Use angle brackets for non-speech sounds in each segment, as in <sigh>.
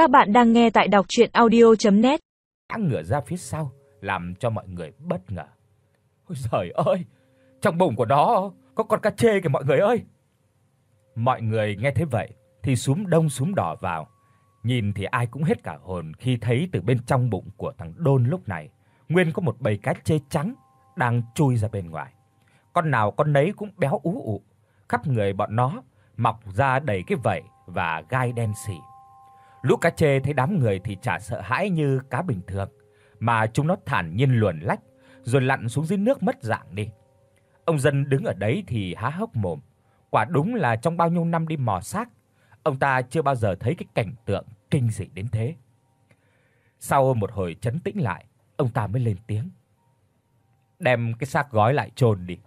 Các bạn đang nghe tại đọc docchuyenaudio.net. Ngã ngửa ra phía sau, làm cho mọi người bất ngờ. Ôi giời ơi, trong bụng của nó có con cá chê kìa mọi người ơi. Mọi người nghe thấy vậy thì súm đông súm đỏ vào. Nhìn thì ai cũng hết cả hồn khi thấy từ bên trong bụng của thằng Đôn lúc này, nguyên có một bầy cá chê trắng đang chui ra bên ngoài. Con nào con nấy cũng béo ú ụ, khắp người bọn nó mọc ra đầy cái vảy và gai đen sì. Lũ cá chê thấy đám người thì chả sợ hãi như cá bình thường, mà chúng nó thản nhiên luồn lách rồi lặn xuống dưới nước mất dạng đi. Ông dân đứng ở đấy thì há hốc mồm, quả đúng là trong bao nhiêu năm đi mò xác, ông ta chưa bao giờ thấy cái cảnh tượng kinh dị đến thế. Sau một hồi trấn tĩnh lại, ông ta mới lên tiếng. Đem cái xác gói lại chôn đi.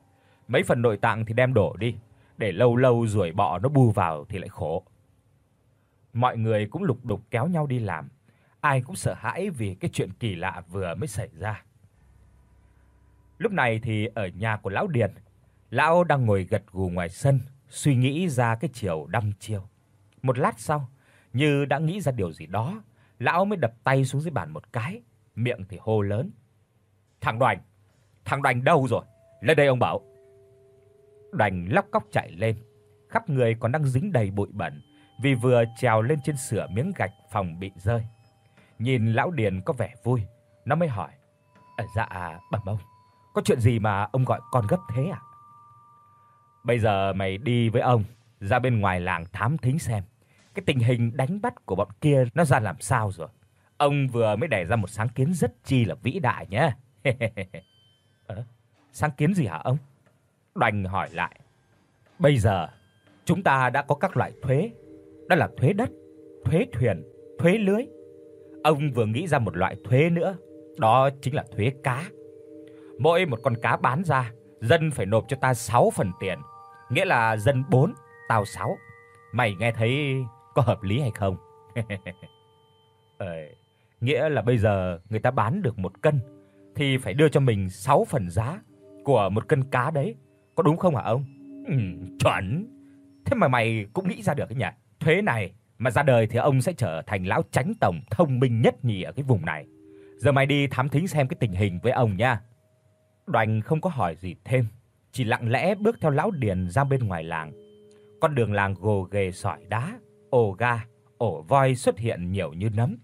Mấy phần nội tạng thì đem đổ đi, để lâu lâu ruồi bọ nó bu vào thì lại khổ. Mọi người cũng lục đục kéo nhau đi làm, ai cũng sợ hãi vì cái chuyện kỳ lạ vừa mới xảy ra. Lúc này thì ở nhà của lão Điền, lão đang ngồi gật gù ngoài sân, suy nghĩ ra cái chiều đăm chiêu. Một lát sau, như đã nghĩ ra điều gì đó, lão mới đập tay xuống dưới bàn một cái, miệng thì hô lớn: "Thằng Đoành, thằng Đoành đâu rồi? Lên đây ông bảo." Đoành lóc cóc chạy lên, khắp người còn đang dính đầy bụi bẩn vì vừa trèo lên trên sửa miếng gạch phòng bị rơi. Nhìn lão Điền có vẻ vui, nó mới hỏi: "À, dạ bẩm ông, có chuyện gì mà ông gọi con gấp thế ạ?" À? "Bây giờ mày đi với ông ra bên ngoài làng thám thính xem cái tình hình đánh bắt của bọn kia nó ra làm sao rồi. Ông vừa mới đẻ ra một sáng kiến rất chi là vĩ đại nhé." <laughs> "Ờ, sáng kiến gì hả ông?" Đoành hỏi lại. "Bây giờ chúng ta đã có các loại thuế, đó là thuế đất, thuế thuyền, thuế lưới. Ông vừa nghĩ ra một loại thuế nữa, đó chính là thuế cá. Mỗi một con cá bán ra, dân phải nộp cho ta 6 phần tiền, nghĩa là dân 4, tao 6. Mày nghe thấy có hợp lý hay không? <laughs> ờ, nghĩa là bây giờ người ta bán được một cân thì phải đưa cho mình 6 phần giá của một cân cá đấy, có đúng không hả ông? Ừ, chuẩn. Thế mà mày cũng nghĩ ra được cái nhỉ? Thuế này mà ra đời thì ông sẽ trở thành lão chánh tổng thông minh nhất nhì ở cái vùng này. Giờ mày đi thám thính xem cái tình hình với ông nha. Đoành không có hỏi gì thêm, chỉ lặng lẽ bước theo lão Điền ra bên ngoài làng. Con đường làng gồ ghề sỏi đá, ổ ga, ổ voi xuất hiện nhiều như nấm.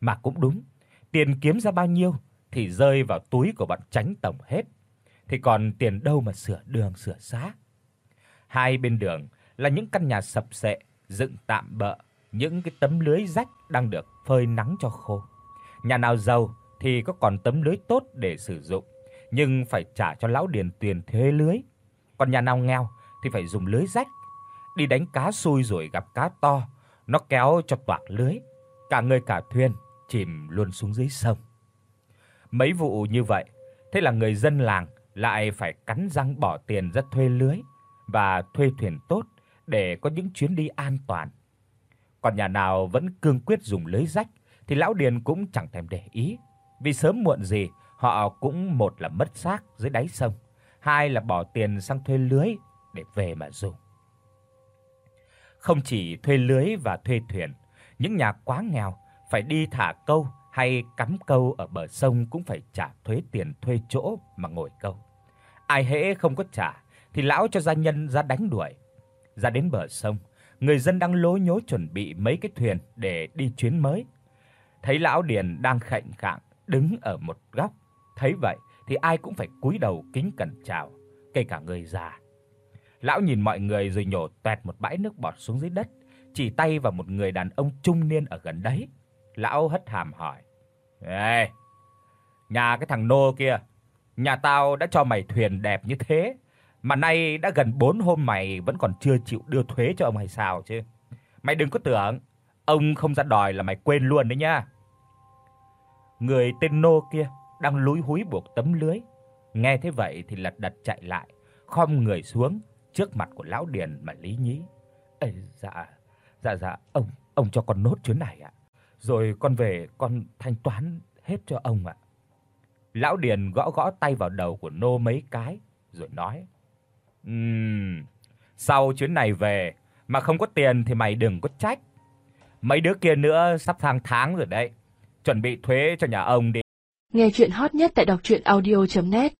Mà cũng đúng, tiền kiếm ra bao nhiêu thì rơi vào túi của bọn tránh tổng hết. Thì còn tiền đâu mà sửa đường sửa xá. Hai bên đường là những căn nhà sập xệ, dựng tạm bợ, những cái tấm lưới rách đang được phơi nắng cho khô. Nhà nào giàu thì có còn tấm lưới tốt để sử dụng, nhưng phải trả cho lão điền tiền thuê lưới. Còn nhà nào nghèo thì phải dùng lưới rách. Đi đánh cá xui rồi gặp cá to, nó kéo cho toạc lưới, cả người cả thuyền chìm luôn xuống dưới sông. Mấy vụ như vậy, thế là người dân làng lại phải cắn răng bỏ tiền ra thuê lưới và thuê thuyền tốt để có những chuyến đi an toàn. Còn nhà nào vẫn cương quyết dùng lưới rách thì lão Điền cũng chẳng thèm để ý, vì sớm muộn gì họ cũng một là mất xác dưới đáy sông, hai là bỏ tiền sang thuê lưới để về mà dùng. Không chỉ thuê lưới và thuê thuyền, những nhà quá nghèo phải đi thả câu hay cắm câu ở bờ sông cũng phải trả thuế tiền thuê chỗ mà ngồi câu. Ai hễ không có trả thì lão cho gia nhân ra đánh đuổi. Ra đến bờ sông, người dân đang lố nhố chuẩn bị mấy cái thuyền để đi chuyến mới. Thấy lão Điền đang khệnh khạng đứng ở một góc, thấy vậy thì ai cũng phải cúi đầu kính cẩn chào, kể cả người già. Lão nhìn mọi người rồi nhổ toẹt một bãi nước bọt xuống dưới đất, chỉ tay vào một người đàn ông trung niên ở gần đấy. Lão hất hàm hỏi: "Ê, nhà cái thằng nô kia, nhà tao đã cho mày thuyền đẹp như thế, mà nay đã gần 4 hôm mày vẫn còn chưa chịu đưa thuế cho ông hay sao chứ? Mày đừng có tưởng ông không ra đòi là mày quên luôn đấy nha." Người tên nô kia đang lúi húi buộc tấm lưới, nghe thế vậy thì lật đật chạy lại, khom người xuống trước mặt của lão Điền mà lý nhí. "Ê dạ, dạ dạ, ông ông cho con nốt chuyến này ạ. Rồi con về con thanh toán hết cho ông ạ." Lão Điền gõ gõ tay vào đầu của nô mấy cái rồi nói: "Ừm, sau chuyến này về mà không có tiền thì mày đừng có trách. Mấy đứa kia nữa sắp sang tháng rồi đấy. Chuẩn bị thuế cho nhà ông đi. Nghe chuyện hot nhất tại đọc audio net